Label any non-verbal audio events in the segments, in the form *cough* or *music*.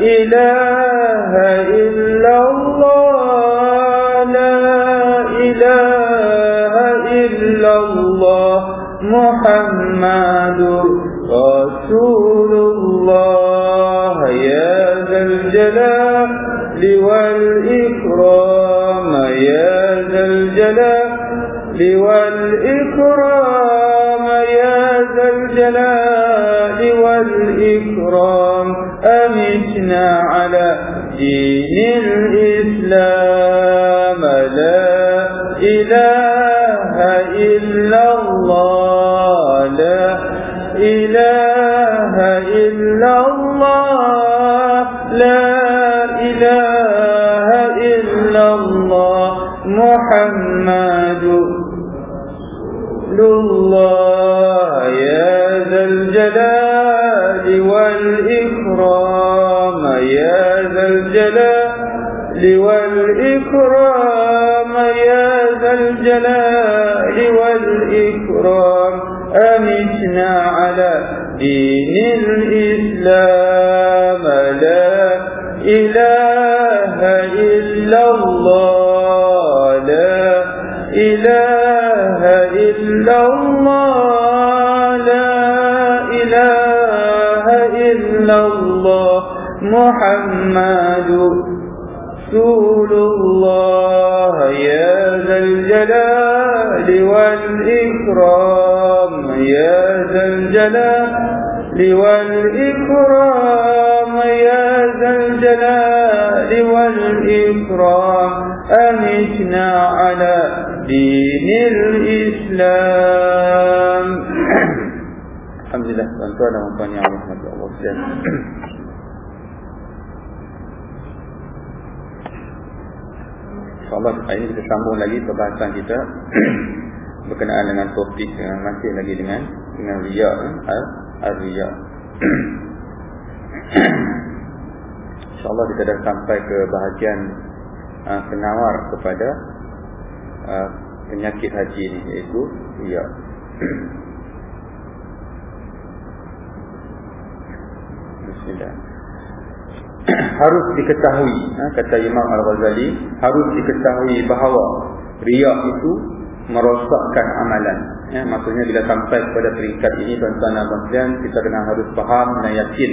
إله دين الإسلام والإكرام يا ذا الجلال والإكرام أمتنا على دين الإسلام tuan-tuan dan puan yang rahmat Allah sekalian. InsyaAllah hari ini kita sambung lagi perbahasan kita *clears throat* berkenaan dengan topik yang masih lagi dengan dengan riak al al-riak. InsyaAllah kita dah sampai ke bahagian uh, penawar kepada uh, penyakit haji ini iaitu riak. *clears throat* Bismillah. *clears throat* Harus diketahui ha, kata Imam Al-Ghazali harus diketahui bahawa riak itu merosakkan amalan. Ya, maksudnya bila sampai kepada peringkat ini tuan-tuan dan puan kita kena harus faham dan yakin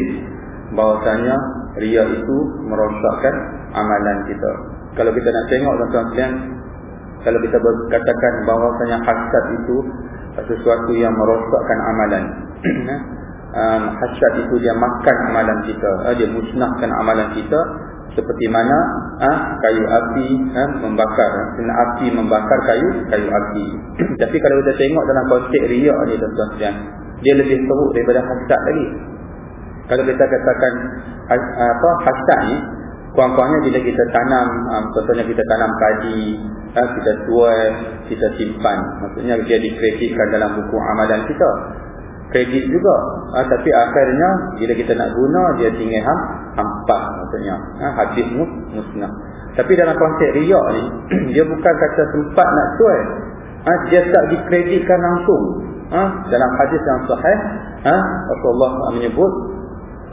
bahawasanya riak itu merosakkan amalan kita. Kalau kita nak tengok tuan-tuan kalau kita berkatakan bahawasanya hasad itu sesuatu yang merosakkan amalan. Ya, *clears throat* um, hasad itu dia makan amalan kita. Uh, dia musnahkan amalan kita. Seperti mana? Uh, kayu api uh, membakar. Uh, api membakar kayu kayu api. *clears throat* Tapi kalau kita tengok dalam konteks riak ni tuan-tuan dia lebih teruk daripada hasad lagi. Kalau kita katakan apa hasad ni kurang-kurangnya bila kita tanam um, contohnya kita tanam padi kita tuai kita simpan. Maksudnya dia dikreditkan dalam buku amalan kita kredit juga. Ha, tapi akhirnya bila kita nak guna dia tinggal ham, hampas maksudnya. Ha, habis mus, musnah. Tapi dalam konteks riak ni *clears throat* dia bukan kata sempat nak tuai ha, dia tak dikreditkan langsung. Ha, dalam hadis yang sahih ha, Rasulullah menyebut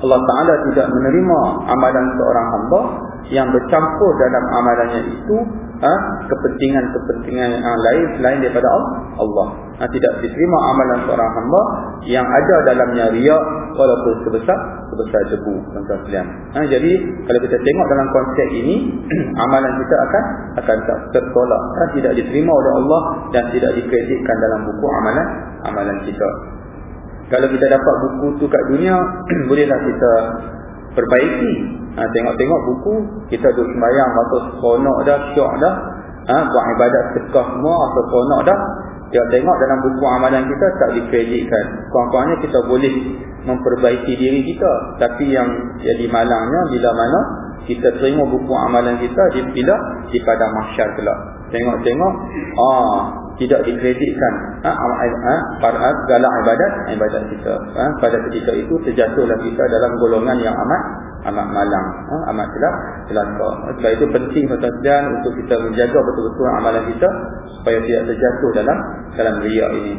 Allah Ta'ala tidak menerima amalan seorang hamba yang bercampur dalam amalannya itu ha, kepentingan-kepentingan yang lain selain daripada Allah. Ha, tidak diterima amalan seorang hamba yang ada dalamnya riak walaupun sebesar sebesar sekalian. Ha, jadi kalau kita tengok dalam konsep ini *clears throat* amalan kita akan akan tertolak, ha, tidak diterima oleh Allah dan tidak dikreditkan dalam buku amalan amalan kita. Kalau kita dapat buku tu kat dunia, *clears throat* bolehlah kita perbaiki. Ha, tengok-tengok buku, kita duduk sembahyang atau seronok dah, syok dah. Ha, buat ibadat sekah semua atau seronok dah. Tengok tengok dalam buku amalan kita tak dikreditkan. Kurang-kurangnya kita boleh memperbaiki diri kita. Tapi yang jadi malangnya bila mana kita terima buku amalan kita di bila di padang mahsyar kelak. Tengok-tengok, ah tidak dikreditkan ha, ha, pada segala ibadat ibadat kita ha, pada ketika itu terjatuhlah kita dalam golongan yang amat amat malang ha, amat celaka celaka sebab itu penting tuan-tuan untuk kita menjaga betul-betul amalan kita supaya tidak terjatuh dalam dalam riak ini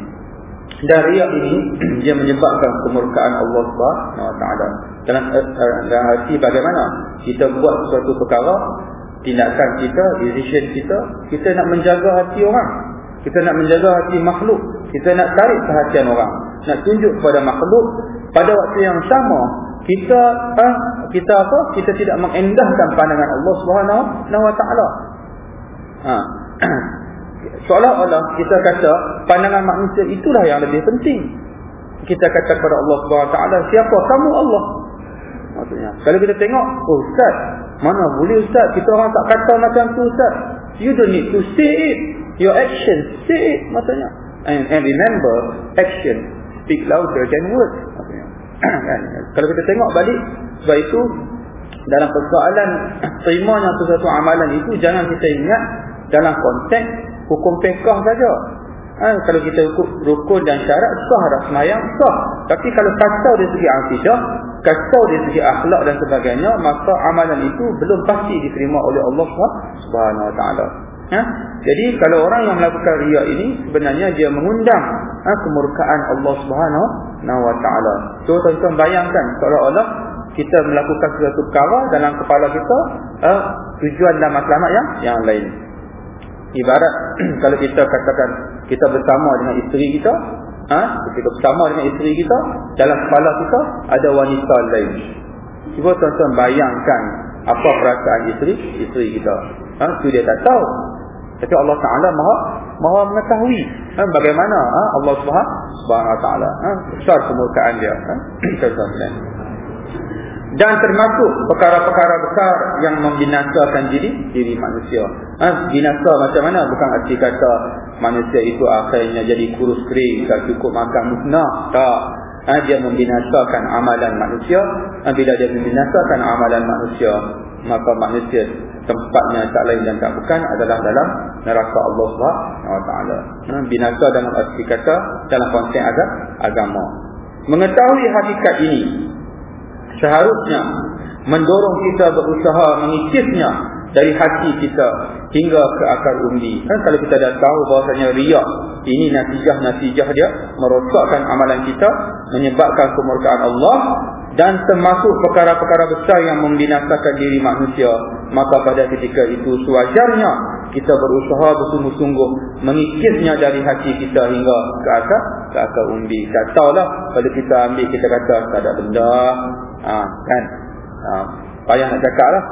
dan riak ini *clears throat* dia menyebabkan kemurkaan Allah Subhanahu taala. Dalam uh, dalam arti bagaimana kita buat suatu perkara, tindakan kita, decision kita, kita nak menjaga hati orang. Kita nak menjaga hati makhluk. Kita nak tarik perhatian orang. Nak tunjuk kepada makhluk pada waktu yang sama kita ah, kita apa? Kita tidak mengendahkan pandangan Allah Subhanahu wa taala. Ha. *clears throat* Seolah-olah kita kata pandangan manusia itulah yang lebih penting. Kita kata kepada Allah Subhanahu taala, siapa kamu Allah? Maksudnya, kalau kita tengok, oh ustaz, mana boleh ustaz? Kita orang tak kata macam tu ustaz. You don't need to say it. Your action say it maksudnya. And, and remember, action speak louder words. Kan? kalau kita tengok balik sebab itu dalam persoalan terimanya sesuatu amalan itu jangan kita ingat dalam konteks hukum pekah saja. Ha, kalau kita ukur rukun dan syarat sah dah semayang sah. Tapi kalau kacau dari segi akidah, kacau dari segi akhlak dan sebagainya, maka amalan itu belum pasti diterima oleh Allah Taala. Ha? Jadi kalau orang yang melakukan riya ini sebenarnya dia mengundang ha, kemurkaan Allah Subhanahu Wa Taala. So tuan-tuan bayangkan seolah-olah kita melakukan sesuatu perkara dalam kepala kita ha, tujuan dan matlamat yang yang lain ibarat *clears throat* kalau kita katakan kita bersama dengan isteri kita ha? kita bersama dengan isteri kita dalam kepala kita ada wanita lain cuba tuan-tuan bayangkan apa perasaan isteri isteri kita ha? itu dia tak tahu tapi Allah Ta'ala maha, maha mengetahui ha? bagaimana ha? Allah Subhanahu Ta'ala ha? besar kemurkaan dia ha? dan termasuk perkara-perkara besar yang membinasakan diri diri manusia. Ha, binasa macam mana? Bukan arti kata manusia itu akhirnya jadi kurus kering, tak cukup makan musnah. Tak. Ha, dia membinasakan amalan manusia. Ha, bila dia membinasakan amalan manusia, maka manusia tempatnya tak lain dan tak bukan adalah dalam neraka Allah SWT. Ha, binasa dalam arti kata dalam konteks agama. Mengetahui hakikat ini seharusnya mendorong kita berusaha mengikisnya dari hati kita hingga ke akar umbi. Kan kalau kita dah tahu bahasanya riak ini natijah-natijah dia merosakkan amalan kita, menyebabkan kemurkaan Allah dan termasuk perkara-perkara besar yang membinasakan diri manusia, maka pada ketika itu sewajarnya kita berusaha bersungguh-sungguh mengikisnya dari hati kita hingga ke akar ke akar umbi. Tak tahulah kalau kita ambil kita kata tak ada benda ha, kan ha, payah nak cakap lah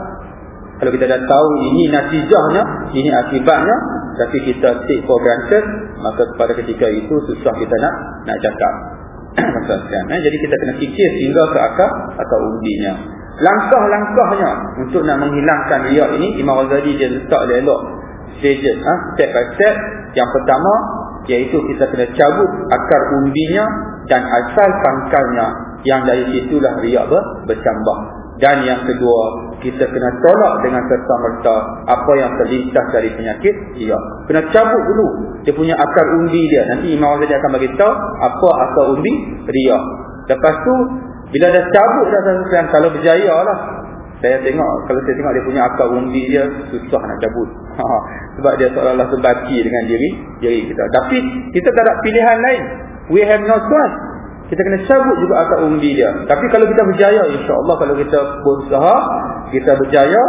kalau kita dah tahu ini natijahnya ini akibatnya tapi kita take for granted maka pada ketika itu susah kita nak nak cakap. *clears throat* Kan? eh, jadi kita kena fikir sehingga ke akar atau undinya langkah-langkahnya untuk nak menghilangkan riak ini Imam Ghazali dia letak dia elok. Stages ha? step by step. Yang pertama iaitu kita kena cabut akar undinya dan asal pangkalnya. Yang dari situlah riak ber, bercambah dan yang kedua kita kena tolak dengan serta-merta apa yang terlintas dari penyakit riak kena cabut dulu. Dia punya akar undi dia. Nanti Imam Ghazali akan bagi tahu apa akar undi riak lepas tu bila dah cabut dah sesuatu kalau berjaya lah. Saya tengok kalau saya tengok dia punya akar undi dia susah nak cabut. Ha, sebab dia seolah-olah sebati dengan diri diri kita. Tapi kita tak ada pilihan lain. We have no choice kita kena cabut juga akar umbi dia. Tapi kalau kita berjaya, insya-Allah kalau kita berusaha, kita berjaya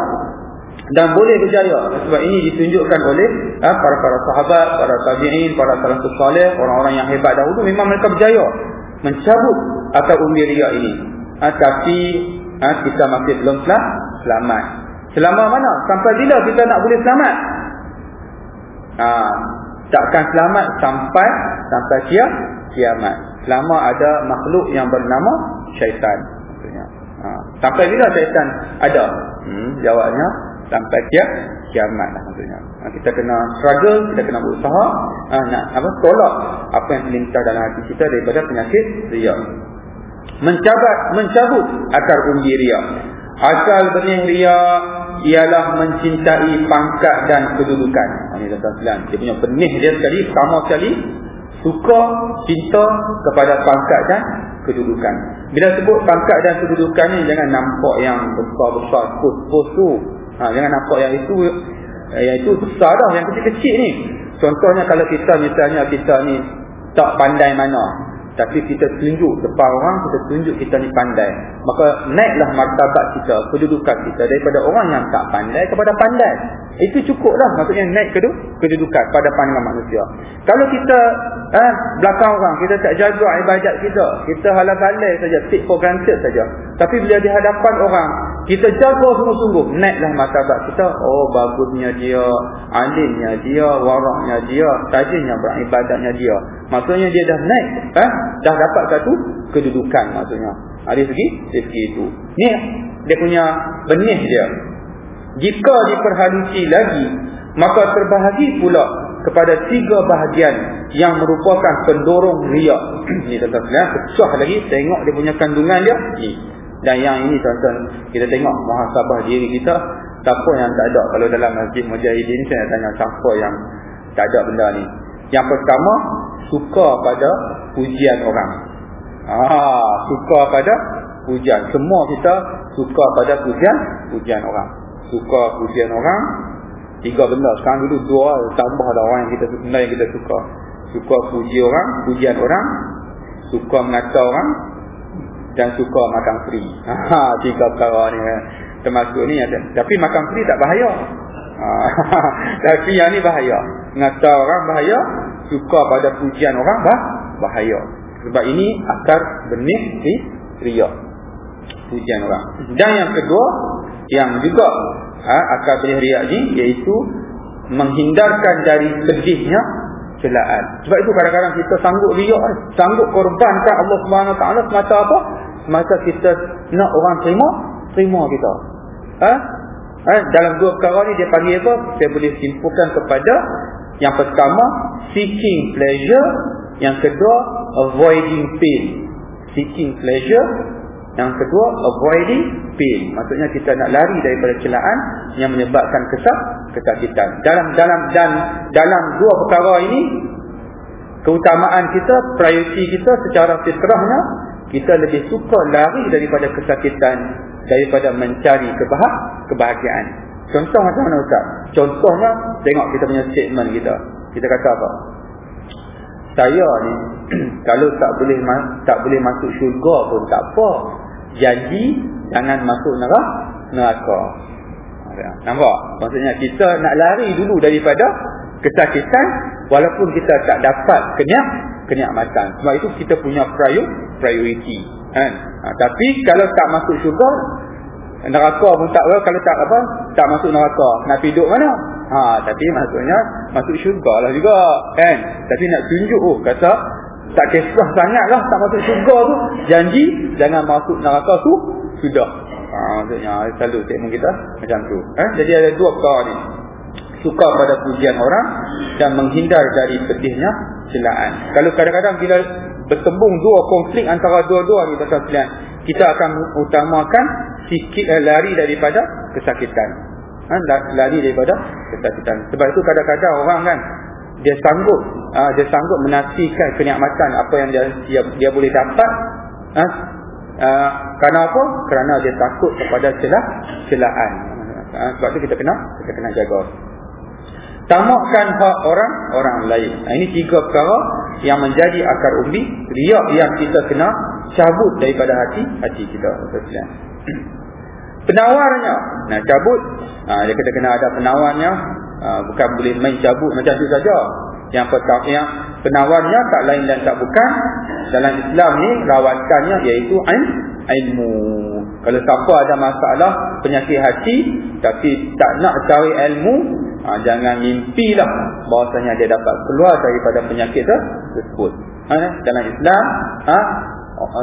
dan boleh berjaya. Sebab ini ditunjukkan oleh ha, para para sahabat, para tabi'in, para salafus salih, orang-orang yang hebat dahulu memang mereka berjaya mencabut akar umbi dia ini. Ha, tapi ha, kita masih belum selamat. Selama mana? Sampai bila kita nak boleh selamat? Ha, takkan selamat sampai sampai kiamat selama ada makhluk yang bernama syaitan. Ha. sampai bila syaitan ada? Hmm, jawabnya sampai kia kiamat lah maksudnya. Ha, kita kena struggle kita kena berusaha ha, nak apa tolak apa yang terlintas dalam hati kita daripada penyakit riak mencabut mencabut akar umbi riak asal benih riak ialah mencintai pangkat dan kedudukan. Ini dah dia punya benih dia sekali pertama sekali suka cinta kepada pangkat dan kedudukan. Bila sebut pangkat dan kedudukan ni jangan nampak yang besar-besar pos-pos tu. Ha, jangan nampak yang itu yang itu besar dah yang kecil-kecil ni. Contohnya kalau kita misalnya kita ni tak pandai mana tapi kita tunjuk depan orang kita tunjuk kita ni pandai. Maka naiklah martabat kita kedudukan kita daripada orang yang tak pandai kepada pandai. Itu cukuplah. Maksudnya naik kedudukan pada pandangan manusia. Kalau kita eh, belakang orang kita tak jaga ibadat kita kita halal balai saja take for granted saja. Tapi bila di hadapan orang kita jaga sungguh-sungguh. Naiklah martabat kita. Oh bagusnya dia alimnya dia waraknya dia tajinnya beribadatnya dia. Maksudnya dia dah naik eh? dah dapat satu kedudukan maksudnya. Ada segi segi itu. Ni dia punya benih dia. Jika diperhalusi lagi maka terbahagi pula kepada tiga bahagian yang merupakan pendorong riak. *clears throat* Ni tuan-tuan ya susah lagi tengok dia punya kandungan dia. Ni dan yang ini tuan-tuan kita tengok muhasabah diri kita siapa yang tak ada kalau dalam masjid mujahidin saya nak tanya siapa yang tak ada benda ni yang pertama suka pada pujian orang. Ah, suka pada pujian. Semua kita suka pada pujian, pujian orang. Suka pujian orang. Tiga benda. Sekarang dulu dua tambah ada orang yang kita benda yang kita suka. Suka puji orang, pujian orang. Suka mengata orang dan suka makan free. *laughs* Ha, tiga perkara ni eh. termasuk ni ada. Tapi makan free tak bahaya. Ha, *laughs* tapi yang ni bahaya. Mengata orang bahaya, suka pada pujian orang bah, bahaya. Sebab ini akar benih di riak. Pujian orang. Dan yang kedua, yang juga ha, akar benih riak ni, iaitu menghindarkan dari sedihnya celaan. Sebab itu kadang-kadang kita sanggup riak, eh. sanggup korbankan Allah SWT semata apa? Semata kita nak orang terima, terima kita. Ha? Ha? Dalam dua perkara ni dia panggil apa? Saya boleh simpulkan kepada yang pertama, seeking pleasure. Yang kedua, avoiding pain. Seeking pleasure. Yang kedua, avoiding pain. Maksudnya kita nak lari daripada celaan yang menyebabkan kesak, kesakitan. Dalam dalam dan dalam dua perkara ini, keutamaan kita, priority kita secara fitrahnya, kita lebih suka lari daripada kesakitan daripada mencari kebahagiaan. Contoh macam mana Ustaz? Contohnya, tengok kita punya statement kita. Kita kata apa? Saya ni, *clears throat* kalau tak boleh tak boleh masuk syurga pun tak apa. Janji, jangan masuk neraka. neraka. Nampak? Maksudnya kita nak lari dulu daripada kesakitan walaupun kita tak dapat kenyak kenyamatan. Sebab itu kita punya priority. Kan? Ha, tapi kalau tak masuk syurga, neraka pun tak kalau tak apa tak masuk neraka nak hidup mana ha tapi maksudnya masuk syurga lah juga kan tapi nak tunjuk oh kata tak kisah sangatlah tak masuk syurga tu janji jangan masuk neraka tu sudah ha maksudnya selalu statement kita macam tu eh jadi ada dua perkara ni suka pada pujian orang dan menghindar dari pedihnya celaan kalau kadang-kadang bila bertembung dua konflik antara dua-dua ni tuan-tuan kita akan utamakan sikit eh, lari daripada kesakitan. Ha, lari daripada kesakitan. Sebab itu kadang-kadang orang kan dia sanggup ha, dia sanggup menafikan kenikmatan apa yang dia dia, dia boleh dapat ha, ha, kerana apa? Kerana dia takut kepada celah celaan. Ha, sebab itu kita kena kita kena jaga. Tamakkan hak orang orang lain. Ha, ini tiga perkara yang menjadi akar umbi riak yang kita kena cabut daripada hati hati kita. *clears throat* Penawarnya. Nak cabut. Ha, Dia kata kena ada penawarnya. Ha, Bukan boleh main cabut macam tu saja. Yang pertama yang Penawarnya tak lain dan tak bukan Dalam Islam ni rawatannya iaitu ilmu. Kalau siapa ada masalah Penyakit hati Tapi tak nak cari ilmu ha, Jangan mimpilah Bahasanya dia dapat keluar daripada penyakit tersebut. Ha, Dalam Islam ha,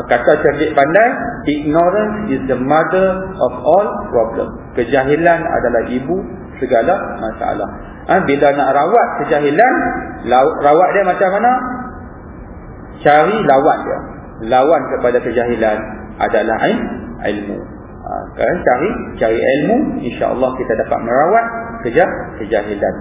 kata cerdik pandai ignorance is the mother of all problem. Kejahilan adalah ibu segala masalah. Ha, bila nak rawat kejahilan rawat dia macam mana? Cari lawan dia. Lawan kepada kejahilan adalah ilmu. ha, kan? Cari cari ilmu insyaallah kita dapat merawat kejah kejahilan.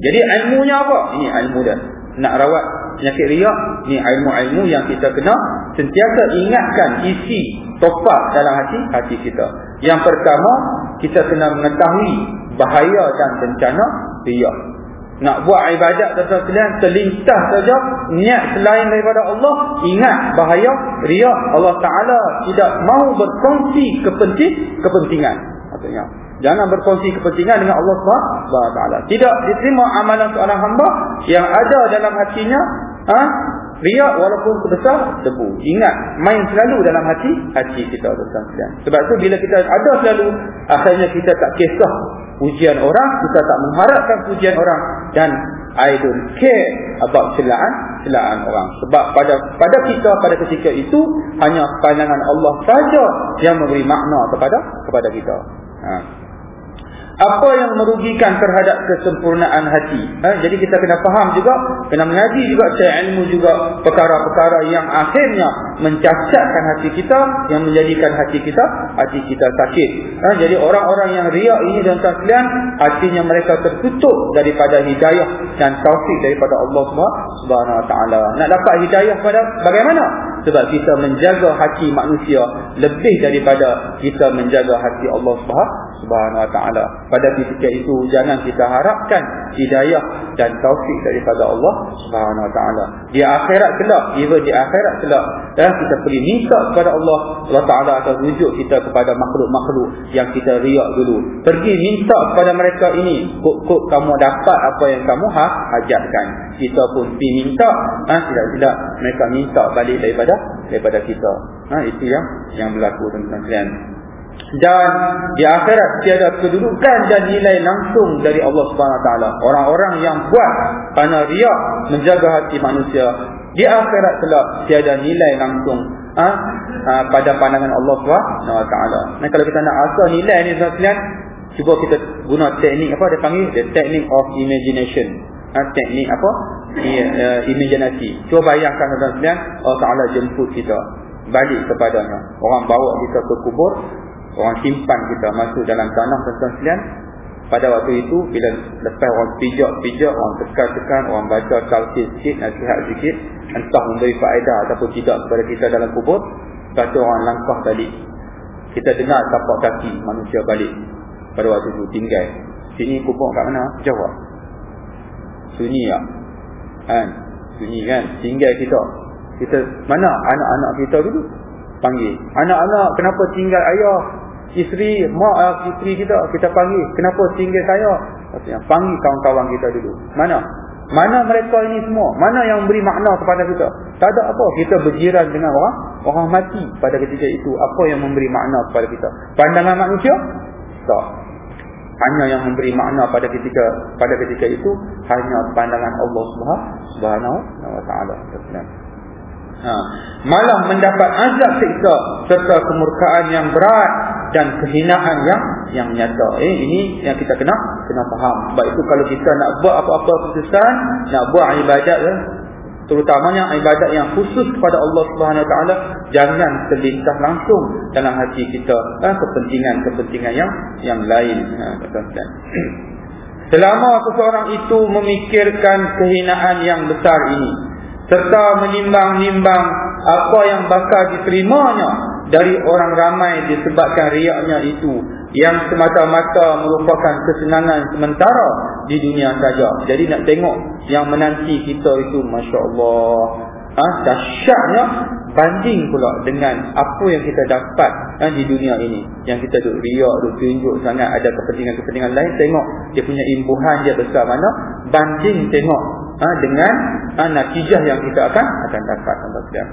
Jadi ilmunya apa? Ini ilmu dia. Nak rawat penyakit riak ni ilmu-ilmu yang kita kena sentiasa ingatkan isi topak dalam hati hati kita. Yang pertama kita kena mengetahui bahaya dan bencana riak nak buat ibadat sekalian terlintas saja. Niat selain daripada Allah ingat bahaya riak. Allah Taala tidak mahu berkongsi kepenting kepentingan. Maksudnya jangan berkongsi kepentingan dengan Allah taala. Tidak diterima amalan seorang hamba yang ada dalam hatinya ha? Riak walaupun sebesar debu. Ingat main selalu dalam hati hati kita sekalian sebab tu bila kita ada selalu akhirnya kita tak kisah pujian orang kita tak mengharapkan pujian orang. Dan I don't care about celaan celaan orang. Sebab pada pada kita pada ketika itu hanya pandangan Allah saja yang memberi makna kepada kepada kita. Ha apa yang merugikan terhadap kesempurnaan hati. Ha? Jadi kita kena faham juga, kena mengaji juga, cari ilmu juga perkara-perkara yang akhirnya mencacatkan hati kita, yang menjadikan hati kita, hati kita sakit. Ha? Jadi orang-orang yang riak ini dan sekalian, hatinya mereka tertutup daripada hidayah dan taufik daripada Allah Subhanahu Taala. Nak dapat hidayah pada bagaimana? Sebab kita menjaga hati manusia lebih daripada kita menjaga hati Allah Subhanahu Wa Taala pada ketika itu jangan kita harapkan hidayah dan taufik daripada Allah Subhanahu Wa Taala. Di akhirat kelak, even di akhirat kelak, dan kita pergi minta kepada Allah, Allah Taala akan rujuk kita kepada makhluk-makhluk yang kita riak dulu. Pergi minta kepada mereka ini, kok-kok kamu dapat apa yang kamu ha hajatkan. Kita pun pergi minta, ha tidak-tidak mereka minta balik daripada daripada kita. Ha itu yang yang berlaku teman-teman dan di akhirat tiada kedudukan dan nilai langsung dari Allah Subhanahu taala. Orang-orang yang buat kerana riak menjaga hati manusia di akhirat kelak tiada nilai langsung ha? Ha, pada pandangan Allah Subhanahu taala. Nah kalau kita nak asal nilai ni sekalian cuba kita guna teknik apa dia panggil the technique of imagination. Ha, teknik apa? I, uh, imajinasi. Cuba bayangkan sekalian Allah Taala jemput kita balik kepadanya. Orang bawa kita ke kubur orang simpan kita masuk dalam tanah tuan-tuan pada waktu itu bila lepas orang pijak-pijak orang tekan-tekan orang baca talqin sikit nasihat sikit entah memberi faedah ataupun tidak kepada kita dalam kubur kata orang langkah balik kita dengar tapak kaki manusia balik pada waktu itu tinggal sini kubur kat mana? jawab sunyi tak? kan? sunyi kan? tinggal kita kita mana anak-anak kita dulu? panggil anak-anak kenapa tinggal ayah isteri, mak uh, isteri kita, kita panggil. Kenapa singgah saya? Maksudnya, panggil kawan-kawan kita dulu. Mana? Mana mereka ini semua? Mana yang beri makna kepada kita? Tak ada apa. Kita berjiran dengan orang orang mati pada ketika itu. Apa yang memberi makna kepada kita? Pandangan manusia? Tak. Hanya yang memberi makna pada ketika pada ketika itu hanya pandangan Allah Subhanahu wa taala. Ha. Malah mendapat azab siksa serta kemurkaan yang berat dan kehinaan yang yang nyata. Eh ini yang kita kena kena faham. Sebab itu kalau kita nak buat apa-apa keputusan, nak buat ibadat ya, terutamanya ibadat yang khusus kepada Allah Subhanahu Wa Taala, jangan terlintas langsung dalam hati kita kepentingan-kepentingan yang yang lain. Ha, *clears throat* Selama seseorang itu memikirkan kehinaan yang besar ini serta menimbang-nimbang apa yang bakal diterimanya dari orang ramai disebabkan riaknya itu yang semata-mata merupakan kesenangan sementara di dunia saja. Jadi nak tengok yang menanti kita itu masya-Allah. Ah ha, dahsyatnya banding pula dengan apa yang kita dapat ha, di dunia ini. Yang kita duk riak, duk tunjuk sangat ada kepentingan-kepentingan lain, tengok dia punya imbuhan dia besar mana banding tengok ha, dengan ha, natijah yang kita akan akan dapat tuan-tuan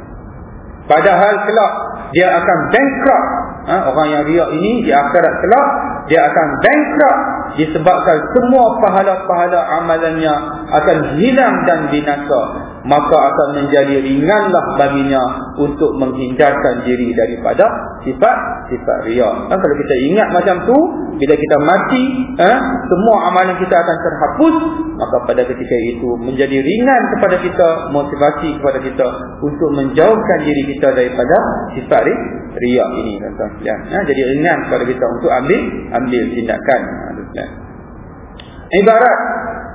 Padahal kelak dia akan bankrupt. Ha, orang yang riak ini di akhirat kelak dia akan bankrupt. Disebabkan semua pahala-pahala amalannya akan hilang dan binasa maka akan menjadi ringanlah baginya untuk menghindarkan diri daripada sifat sifat riak. Ha, kalau kita ingat macam tu, bila kita mati, ha, semua amalan kita akan terhapus, maka pada ketika itu menjadi ringan kepada kita, motivasi kepada kita untuk menjauhkan diri kita daripada sifat riak ini Ha, jadi ringan kepada kita untuk ambil ambil tindakan. Ibarat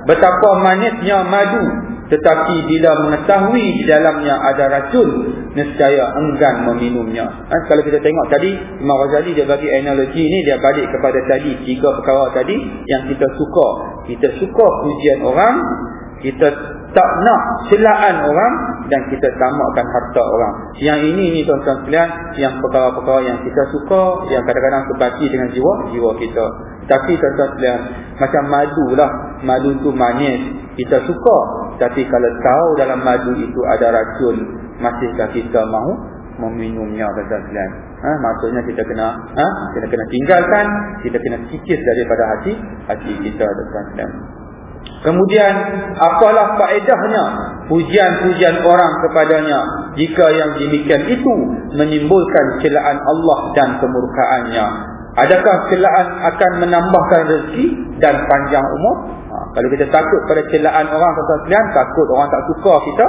betapa manisnya madu tetapi bila mengetahui di dalamnya ada racun nescaya enggan meminumnya. Ha, kalau kita tengok tadi Imam Ghazali dia bagi analogi ni dia balik kepada tadi tiga perkara tadi yang kita suka. Kita suka pujian orang kita tak nak celaan orang dan kita tamakkan harta orang. Yang ini ni tuan-tuan sekalian yang perkara-perkara yang kita suka yang kadang-kadang sebati dengan jiwa jiwa kita. Tapi tuan-tuan sekalian macam madu lah. Madu tu manis. Kita suka. Tapi kalau tahu dalam madu itu ada racun masihkah kita mahu meminumnya tuan-tuan sekalian. Ha, maksudnya kita kena ha, kita kena tinggalkan, kita kena kikis daripada hati hati kita tuan-tuan sekalian. Kemudian apalah faedahnya pujian-pujian orang kepadanya jika yang demikian itu menimbulkan celaan Allah dan kemurkaannya. Adakah celaan akan menambahkan rezeki dan panjang umur? Ha, kalau kita takut pada celaan orang tuan-tuan takut orang tak suka kita,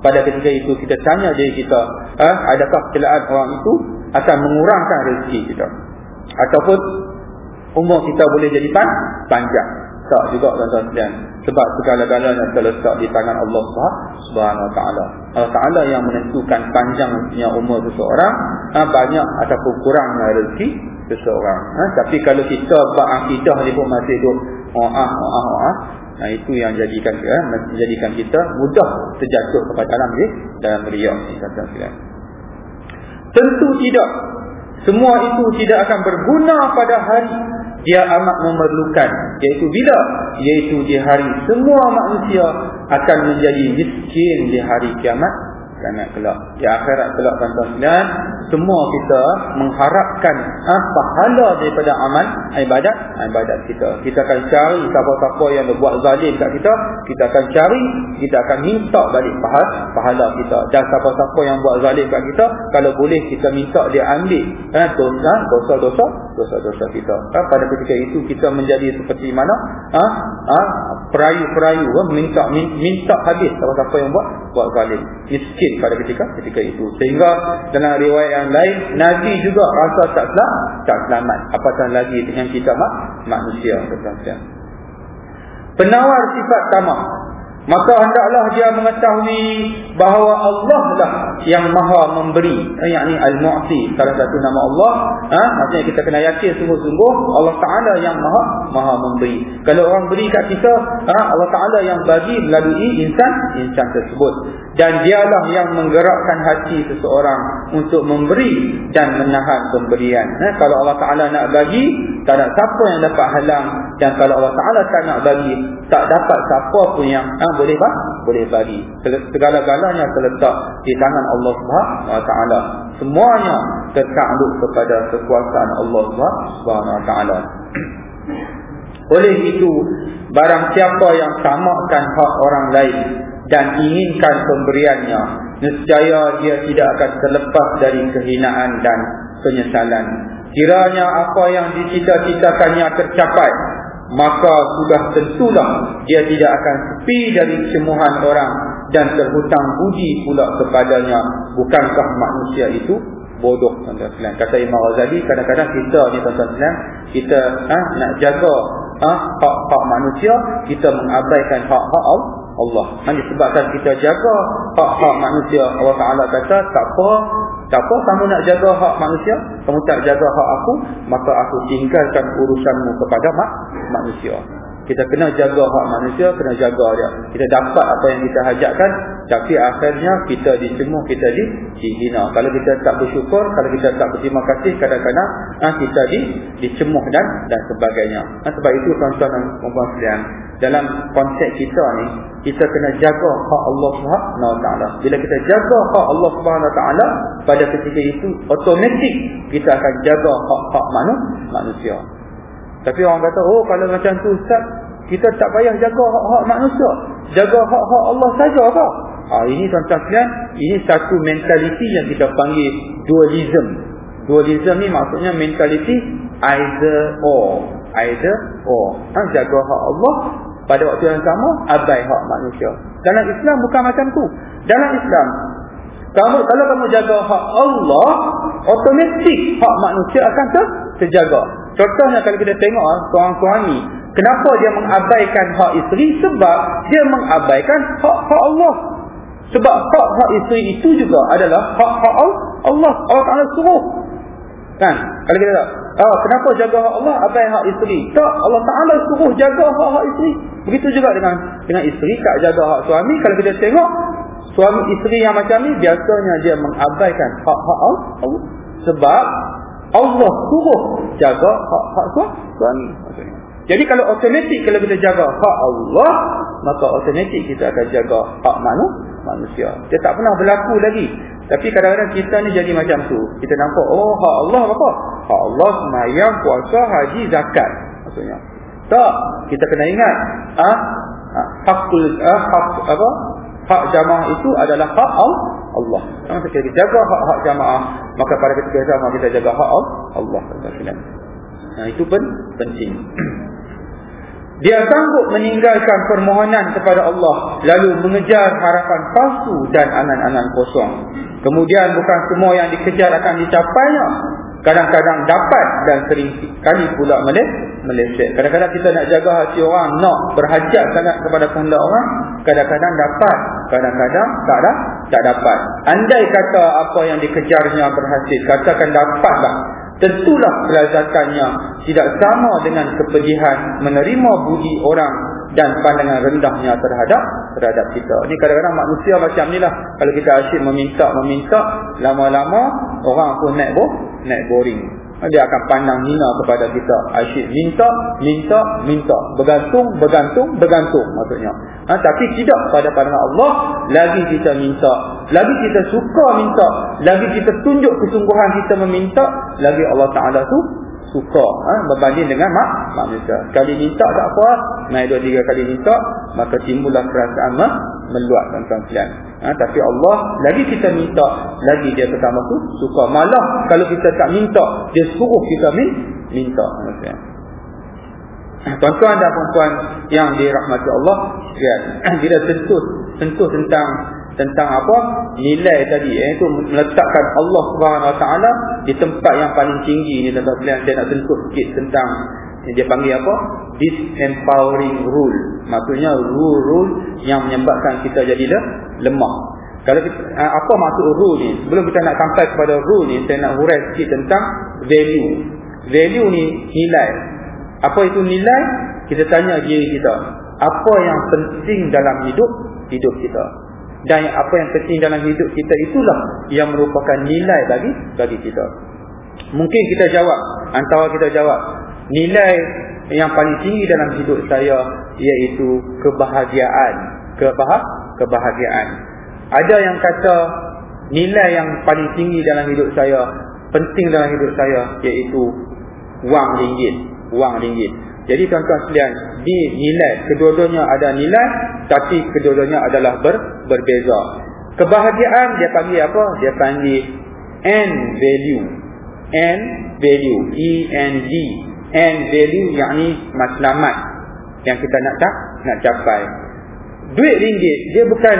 pada ketika itu kita tanya diri kita, ha, adakah celaan orang itu akan mengurangkan rezeki kita? Ataupun umur kita boleh jadi panjang? Tak juga tuan-tuan. Sebab segala-galanya terletak di tangan Allah Subhanahu Wa Taala. Allah Taala yang menentukan panjangnya umur seseorang, ha, banyak ataupun kurangnya rezeki seseorang. Ha, tapi kalau kita berakidah ni pun masih duk oh ah oh ah oh ah. Nah itu yang jadikan ya, menjadikan kita mudah terjatuh kepada dalam dia dalam riak ni sekalian. Tentu tidak. Semua itu tidak akan berguna pada hari dia amat memerlukan iaitu bila? Iaitu di hari semua manusia akan menjadi miskin di hari kiamat kiamat kelak di akhirat kelak tuan-tuan semua kita mengharapkan ha, pahala daripada amal ibadat ibadat kita. Kita akan cari siapa-siapa yang berbuat zalim kat kita kita akan cari kita akan minta balik pahala pahala kita. Dan siapa-siapa yang buat zalim kat kita kalau boleh kita minta dia ambil. Ha, dosa dosa dosa-dosa kita. Ha, pada ketika itu kita menjadi seperti mana? Ha, ha, perayu-perayu ha, minta minta habis siapa-siapa yang buat buat zalim. Miskin pada ketika ketika itu. Sehingga dalam riwayat yang lain Nabi juga rasa tak selamat tak selamat. Apatah lagi dengan kita mak, manusia penawar sifat tamak maka hendaklah dia mengetahui bahawa Allah lah yang maha memberi eh, yang ini Al-Mu'ti salah satu nama Allah ha? maksudnya kita kena yakin sungguh-sungguh Allah Ta'ala yang maha maha memberi kalau orang beri kat kita ha? Allah Ta'ala yang bagi melalui insan insan tersebut dan dialah yang menggerakkan hati seseorang untuk memberi dan menahan pemberian ha? kalau Allah Ta'ala nak bagi tak ada siapa yang dapat halang dan kalau Allah Ta'ala tak nak bagi tak dapat siapa pun yang ha? Boleh bah? boleh bagi. Segala-galanya terletak di tangan Allah Subhanahu wa taala. Semuanya tertakluk kepada kekuasaan Allah Subhanahu wa taala. *clears throat* Oleh itu barang siapa yang samakan hak orang lain dan inginkan pemberiannya nescaya dia tidak akan terlepas dari kehinaan dan penyesalan. Kiranya apa yang dicita-citakannya tercapai maka sudah tentulah dia tidak akan sepi dari cemuhan orang dan terhutang budi pula kepadanya. Bukankah manusia itu bodoh tuan-tuan kata Imam Ghazali kadang-kadang kita ni tuan-tuan kita ha, nak jaga ha, hak-hak manusia kita mengabaikan hak-hak Allah. Hanya sebabkan kita jaga hak-hak manusia Allah Ta'ala kata tak apa tak apa kamu nak jaga hak manusia? Kamu tak jaga hak aku maka aku tinggalkan urusanmu kepada mak manusia kita kena jaga hak manusia, kena jaga dia. Kita dapat apa yang kita hajatkan, tapi akhirnya kita dicemuh, kita di dihina. Kalau kita tak bersyukur, kalau kita tak berterima kasih, kadang-kadang ha, kita di dicemuh dan dan sebagainya. Ha, sebab itu tuan-tuan dan sekalian, dalam konsep kita ni, kita kena jaga hak Allah Taala. Bila kita jaga hak Allah Taala, pada ketika itu otomatik kita akan jaga hak-hak manusia. Tapi orang kata, oh kalau macam tu Ustaz, kita tak payah jaga hak-hak manusia. Jaga hak-hak Allah saja apa? Ha, ini tuan-tuan ini satu mentaliti yang kita panggil dualism. Dualism ni maksudnya mentaliti either or. Either or. Ha, jaga hak Allah, pada waktu yang sama, abai hak manusia. Dalam Islam bukan macam tu. Dalam Islam, kamu kalau kamu jaga hak Allah, otomatik hak manusia akan ter terjaga. Contohnya kalau kita tengok ah, seorang suami Kenapa dia mengabaikan hak isteri? Sebab dia mengabaikan hak-hak Allah. Sebab hak-hak isteri itu juga adalah hak-hak Allah. Allah Ta'ala suruh. Kan? Kalau kita tak, oh, kenapa jaga hak Allah? Yang hak isteri? Tak, Allah Ta'ala suruh jaga hak-hak isteri. Begitu juga dengan dengan isteri, tak jaga hak suami. Kalau kita tengok, suami isteri yang macam ni, biasanya dia mengabaikan hak-hak Allah. Sebab Allah suruh jaga hak-hak suami. Jadi kalau otomatik kalau kita jaga hak Allah, maka otomatik kita akan jaga hak manusia. Dia tak pernah berlaku lagi. Tapi kadang-kadang kita ni jadi macam tu. Kita nampak, oh hak Allah apa? Hak Allah semayang, puasa, haji, zakat. Maksudnya. Tak. Kita kena ingat. Ah, ha? hakul, ah, hak, apa? Hak jamaah itu adalah hak Allah. Kalau kita jaga hak-hak jamaah, maka pada ketika sama kita jaga hak Allah. Nah, itu pun penting. *clears throat* Dia sanggup meninggalkan permohonan kepada Allah lalu mengejar harapan palsu dan angan-angan kosong. Kemudian bukan semua yang dikejar akan dicapainya. Kadang-kadang dapat dan sering kali pula meleset. Kadang-kadang kita nak jaga hati orang, nak berhajat sangat kepada kehendak orang. Kadang-kadang dapat, kadang-kadang tak ada, tak dapat. Andai kata apa yang dikejarnya berhasil, katakan dapatlah. Tentulah kelazatannya tidak sama dengan kepedihan menerima budi orang dan pandangan rendahnya terhadap terhadap kita. Ini kadang-kadang manusia macam ni lah. Kalau kita asyik meminta-meminta, lama-lama orang pun naik, bo naik boring. Dia akan pandang hina kepada kita. Asyik minta, minta, minta. Bergantung, bergantung, bergantung maksudnya. Ha, tapi tidak pada pandangan Allah, lagi kita minta. Lagi kita suka minta. Lagi kita tunjuk kesungguhan kita meminta. Lagi Allah Ta'ala tu suka ha, berbanding dengan mak manusia. Kali minta tak apa, naik dua tiga kali minta, maka timbullah perasaan meluat tentang kalian. Ha, tapi Allah lagi kita minta, lagi dia pertama tu suka. Malah kalau kita tak minta, dia suruh kita min minta. Tuan-tuan dan puan yang dirahmati Allah, ya, *coughs* bila tentu tentu tentang tentang apa? Nilai tadi. Iaitu meletakkan Allah Subhanahu Wa Taala di tempat yang paling tinggi ni tuan-tuan sekalian. Saya nak sentuh sikit tentang yang dia panggil apa? Disempowering rule. Maksudnya rule-rule yang menyebabkan kita jadi lemah. Kalau kita, ah, apa maksud rule ni? Sebelum kita nak sampai kepada rule ni saya nak hurai sikit tentang value. Value ni nilai. Apa itu nilai? Kita tanya diri kita apa yang penting dalam hidup hidup kita dan apa yang penting dalam hidup kita itulah yang merupakan nilai bagi bagi kita. Mungkin kita jawab, antara kita jawab, nilai yang paling tinggi dalam hidup saya iaitu kebahagiaan, kebah kebahagiaan. Ada yang kata nilai yang paling tinggi dalam hidup saya, penting dalam hidup saya iaitu wang ringgit, wang ringgit. Jadi tuan-tuan sekalian, di nilai kedua-duanya ada nilai tapi kedua-duanya adalah ber, berbeza. Kebahagiaan dia panggil apa? Dia panggil N value. N value, E N D. N value yakni matlamat yang kita nak tak nak capai. Duit ringgit dia bukan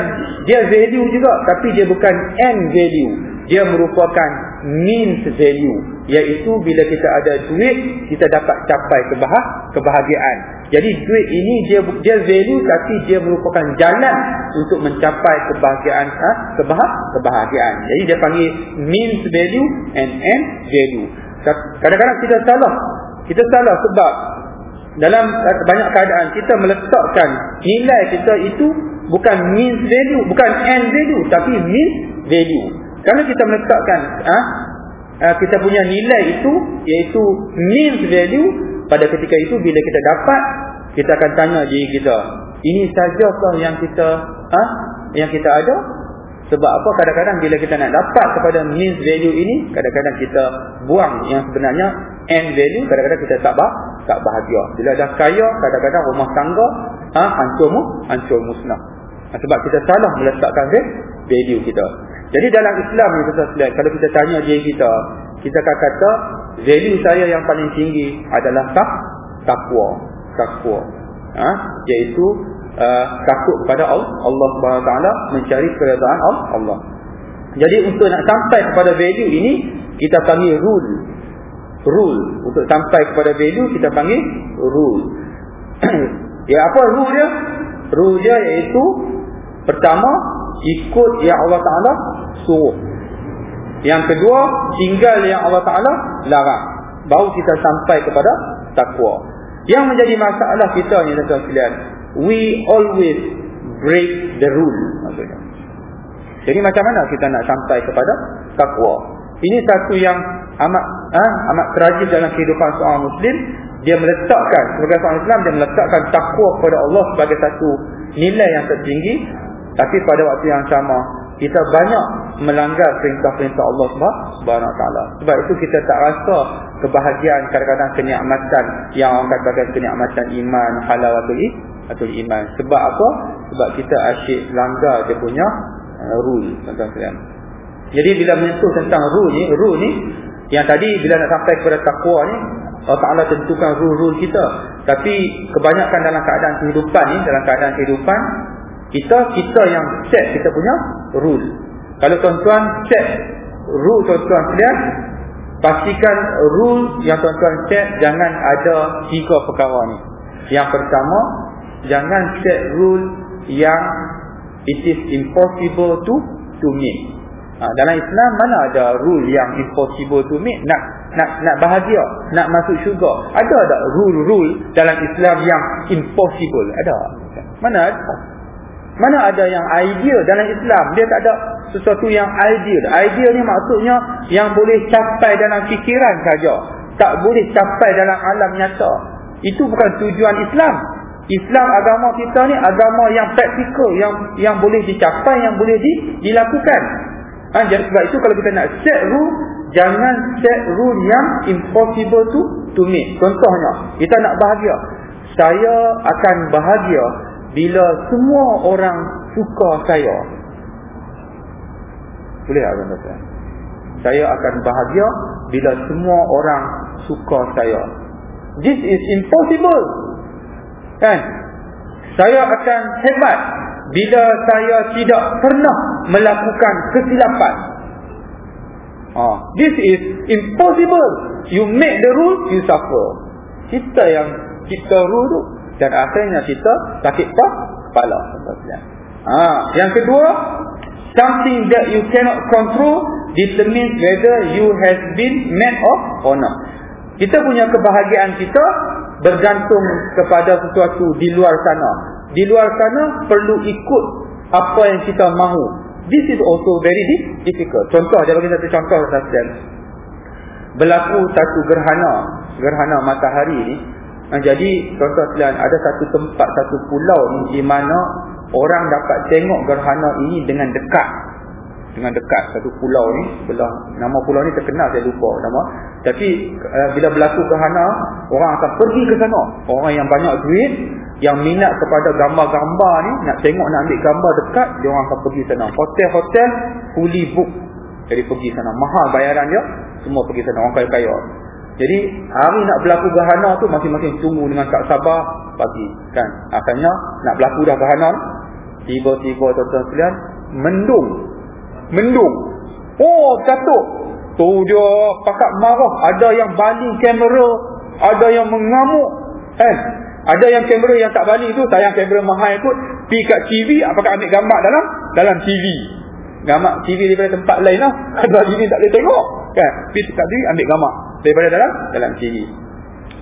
dia value juga tapi dia bukan N value. Dia merupakan means value iaitu bila kita ada duit kita dapat capai kebah kebahagiaan. Jadi duit ini dia dia value tapi dia merupakan jalan untuk mencapai kebahagiaan ha? kebah kebahagiaan. Jadi dia panggil means value and end value. Kadang-kadang kita salah. Kita salah sebab dalam banyak keadaan kita meletakkan nilai kita itu bukan means value bukan end value tapi means value kalau kita meletakkan ha, uh, kita punya nilai itu iaitu means value pada ketika itu bila kita dapat kita akan tanya diri kita ini sajakah yang kita ha, yang kita ada? Sebab apa? Kadang-kadang bila kita nak dapat kepada means value ini kadang-kadang kita buang yang sebenarnya end value kadang-kadang kita tak bah, tak bahagia. Bila dah kaya kadang-kadang rumah tangga ha, hancur mu hancur musnah. Ha, sebab kita salah meletakkan value kita jadi dalam Islam ni tuan-tuan kalau kita tanya diri kita, kita akan kata value saya yang paling tinggi adalah tak takwa, takwa. Ha? iaitu uh, takut kepada Allah Subhanahu taala mencari keredaan Allah. Jadi untuk nak sampai kepada value ini kita panggil rule. Rule untuk sampai kepada value kita panggil rule. *clears throat* ya apa rule dia rule dia iaitu pertama ikut yang Allah Taala suruh. Yang kedua tinggal yang Allah Taala larang. Baru kita sampai kepada takwa. Yang menjadi masalah kita ni tuan-tuan sekalian we always break the rule maksudnya. Jadi macam mana kita nak sampai kepada takwa? Ini satu yang amat ha, amat tragis dalam kehidupan seorang muslim. Dia meletakkan sebagai seorang Islam dia meletakkan takwa kepada Allah sebagai satu nilai yang tertinggi tapi pada waktu yang sama kita banyak melanggar perintah-perintah Allah Subhanahu taala. Sebab itu kita tak rasa kebahagiaan kadang-kadang kenikmatan yang orang katakan kenikmatan iman halawatul atau iman. Sebab apa? Sebab kita asyik langgar dia punya uh, rule tuan-tuan jadi bila menyentuh tentang rule ni rule ni yang tadi bila nak sampai kepada takwa ni Allah Ta'ala tentukan rule-rule kita. Tapi kebanyakan dalam keadaan kehidupan ni Dalam keadaan kehidupan Kita kita yang set kita punya rule Kalau tuan-tuan set rule tuan-tuan sekalian Pastikan rule yang tuan-tuan set Jangan ada tiga perkara ni. Yang pertama Jangan set rule yang It is impossible to to meet. Ha, dalam Islam mana ada rule yang impossible to meet? Nak nak nak bahagia nak masuk syurga. Ada tak rule-rule dalam Islam yang impossible? Ada. Mana ada mana ada yang ideal dalam Islam? Dia tak ada sesuatu yang ideal ideal ni maksudnya yang boleh capai dalam fikiran saja. Tak boleh capai dalam alam nyata. Itu bukan tujuan Islam. Islam agama kita ni agama yang praktikal yang yang boleh dicapai yang boleh di, dilakukan. Ha, jadi sebab itu kalau kita nak set rule, jangan set rule yang impossible to to meet. Contohnya, kita nak bahagia. Saya akan bahagia bila semua orang suka saya. Boleh tak tuan-tuan? Saya akan bahagia bila semua orang suka saya. This is impossible. Kan? Saya akan hebat bila saya tidak pernah melakukan kesilapan. Ah, this is impossible. You make the rule, you suffer. Kita yang kita rule tu dan akhirnya kita sakit apa? kepala. Ah, yang kedua, something that you cannot control determines whether you have been met of or not. Kita punya kebahagiaan kita bergantung kepada sesuatu di luar sana di luar sana perlu ikut apa yang kita mahu. This is also very difficult. Contoh, dia bagi satu contoh. Berlaku satu gerhana, gerhana matahari ni. Jadi, contoh sekalian, ada satu tempat, satu pulau di mana orang dapat tengok gerhana ini dengan dekat. Dengan dekat satu pulau ni. Belah nama pulau ni terkenal saya lupa nama. Tapi uh, bila berlaku gerhana orang akan pergi ke sana. Orang yang banyak duit yang minat kepada gambar-gambar ni nak tengok nak ambil gambar dekat dia orang akan pergi sana. Hotel-hotel fully book. Jadi pergi sana. Mahal bayaran dia semua pergi sana. Orang kaya-kaya jadi hari nak berlaku gerhana tu masing-masing tunggu dengan tak sabar pagi. Kan? Akhirnya nak berlaku dah gerhana tiba-tiba tuan-tuan sekalian mendung. Mendung. Oh jatuh tu dia pakat marah. Ada yang baling kamera ada yang mengamuk. Eh ada yang kamera yang tak balik tu sayang kamera mahal kot pergi kat TV apakah ambil gambar dalam dalam TV gambar TV daripada tempat lain lah. *laughs* Ada TV tak boleh tengok. Kan? Pergi kat TV ambil gambar daripada dalam dalam TV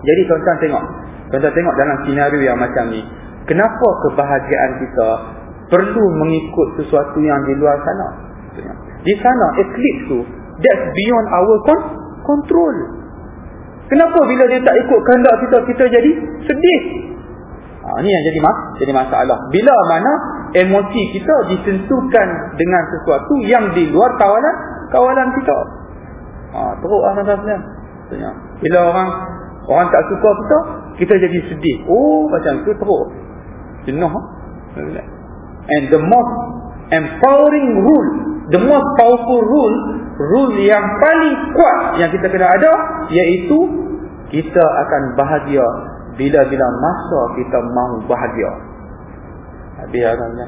jadi tuan-tuan tengok tuan-tuan tengok dalam senario yang macam ni kenapa kebahagiaan kita perlu mengikut sesuatu yang di luar sana di sana eclipse tu that's beyond our control Kenapa bila dia tak ikut kehendak kita, kita jadi sedih? Ha, ini yang jadi mas jadi masalah. Bila mana emosi kita ditentukan dengan sesuatu yang di luar kawalan kawalan kita. Ha, teruk lah tuan-tuan. Bila orang orang tak suka kita, kita jadi sedih. Oh, macam tu teruk. Jenuh. Ha? And the most empowering rule, the most powerful rule rule yang paling kuat yang kita kena ada iaitu kita akan bahagia bila-bila masa kita mahu bahagia. Habis akalnya.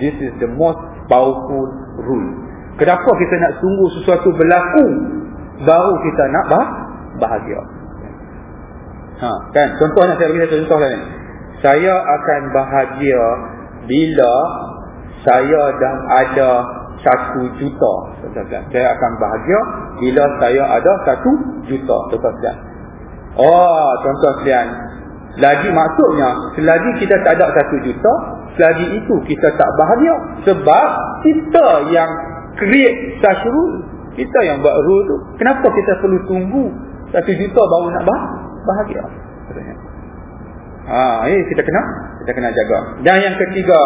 This is the most powerful rule. Kenapa kita nak tunggu sesuatu berlaku baru kita nak bah bahagia? Ha, kan? Contohnya saya bagi satu contoh lain. saya akan bahagia bila saya dah ada satu juta saya akan bahagia bila saya ada satu juta tuan-tuan oh sekalian lagi maksudnya selagi kita tak ada satu juta selagi itu kita tak bahagia sebab kita yang create rule kita yang buat rule tu kenapa kita perlu tunggu satu juta baru nak bahagia Ha, ini kita kena kita kena jaga. Dan yang ketiga,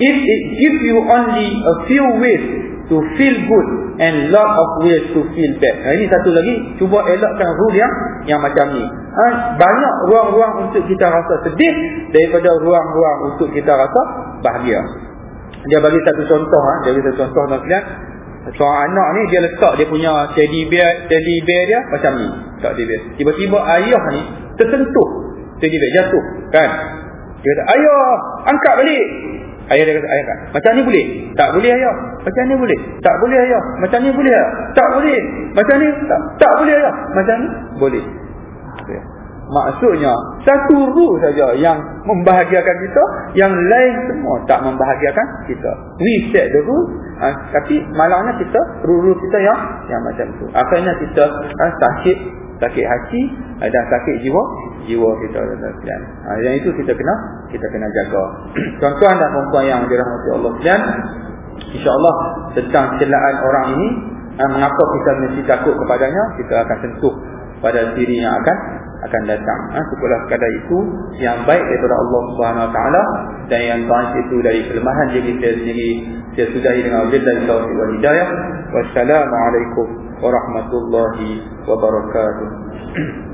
if it gives you only a few ways to feel good and lot of ways to feel bad. Ha, ini satu lagi, cuba elakkan rule yang yang macam ni. Ha, banyak ruang-ruang untuk kita rasa sedih daripada ruang-ruang untuk kita rasa bahagia. Dia bagi satu contoh, ha, dia bagi satu contoh lihat. Seorang anak ni dia letak dia punya teddy bear, teddy bear dia macam ni. Tiba-tiba ayah ni tersentuh Teddy bear jatuh kan. Dia kata, "Ayah, angkat balik." Ayah dia kata, "Ayah kan. Macam ni boleh?" "Tak boleh, ayah." "Macam ni boleh?" "Tak boleh, ayah." "Macam ni boleh?" "Tak boleh." "Macam ni?" "Tak, tak boleh, ayah." "Macam ni?" "Boleh." Okay. Maksudnya satu rule saja yang membahagiakan kita, yang lain semua tak membahagiakan kita. We set the rule, ha, tapi malangnya kita rule-rule kita yang yang macam tu. Akhirnya kita ha, sakit sakit hati dan sakit jiwa jiwa kita dan sekalian. Ha, yang itu kita kena kita kena jaga. *clears throat* Tuan-tuan dan puan yang dirahmati Allah sekalian, insya-Allah tentang celaan orang ini, ha, mengapa kita mesti takut kepadanya, kita akan sentuh pada diri yang akan akan datang. Ha, cukuplah sekadar itu yang baik daripada Allah Subhanahu Wa Taala dan yang baik itu dari kelemahan diri saya sendiri. Saya sudahi dengan billahi taufiq wal hidayah. Wassalamualaikum warahmatullahi wabarakatuh. *clears throat*